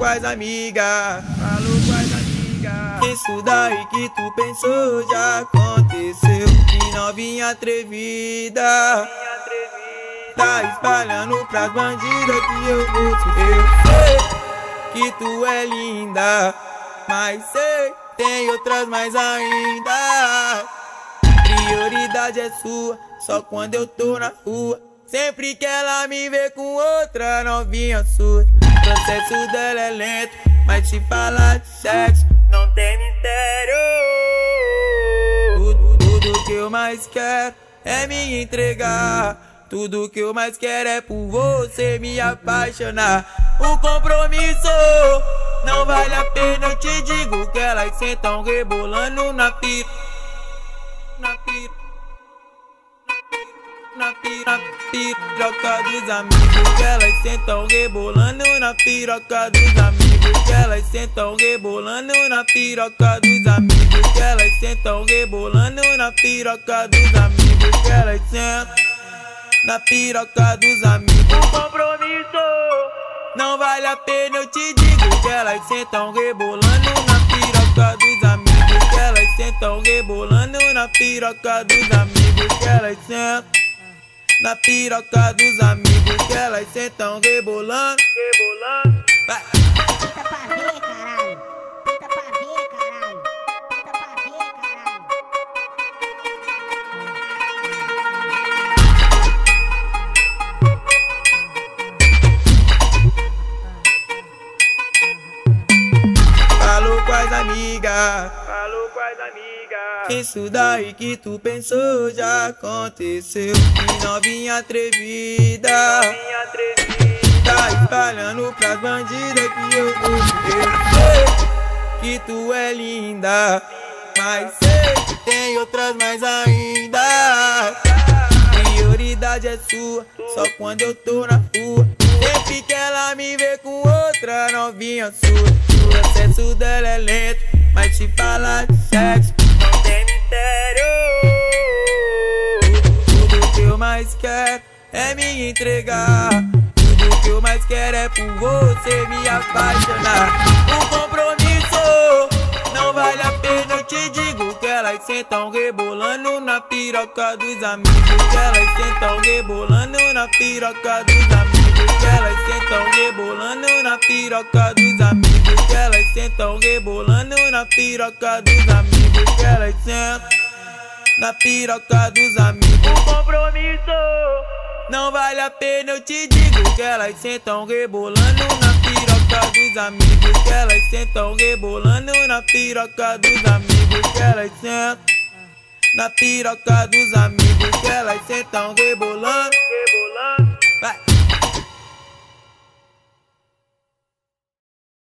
com as amigas, falou com as amigas. Isso daí que tu pensou já aconteceu. Que novinha atrevida. Tá espalhando pras bandidas que eu gosto. Eu sei que tu é linda, mas sei tem outras mais ainda. Prioridade é sua, só quando eu tô na rua. Sempre que ela me vê com outra novinha sua. Processo dela é lento, mas se falar de sexo, não tem mistério. Tudo, tudo que eu mais quero é me entregar. Tudo que eu mais quero é por você me apaixonar. O compromisso não vale a pena, eu te digo que elas sentam rebolando na pira. Na pira. Na piroca dos amigos que elas sentam rebolando na piroca dos amigos que elas sentam rebolando na piroca dos amigos que elas sentam rebolando na piroca dos amigos que elas sentam na piroca dos amigos. Compromisso não vale a pena, eu te digo que elas sentam rebolando na piroca dos amigos. Que elas sentam rebolando na piroca dos amigos. Que elas sentam na piroca dos amigos. Que elas sentam rebolando, rebolando. Vai. Amiga. Falou com as amigas. Isso daí que tu pensou já aconteceu. Que novinha atrevida. Novinha atrevida. Tá espalhando pras bandidas que eu sei que tu é linda. Mas sei que tem outras mais ainda. Prioridade é sua, só quando eu tô na rua. Sempre que ela me vê com outra novinha sua. O processo dela é lento, mas se falar de sexo, não tem mistério. Tudo, que eu mais quero é me entregar. Tudo que eu mais quero é por você me apaixonar. O compromisso não vale a pena, eu te digo que elas sentam rebolando na piroca dos amigos. Que elas sentam rebolando na piroca dos amigos. Que elas sentam rebolando na piroca dos amigos. Que elas sentam rebolando na piroca dos amigos. Que elas sentam na piroca dos amigos. O compromisso não vale a pena, eu te digo que elas sentam rebolando na piroca dos amigos. Que elas sentam rebolando na piroca dos amigos. Que elas sentam na piroca dos amigos. Que elas sentam rebolando.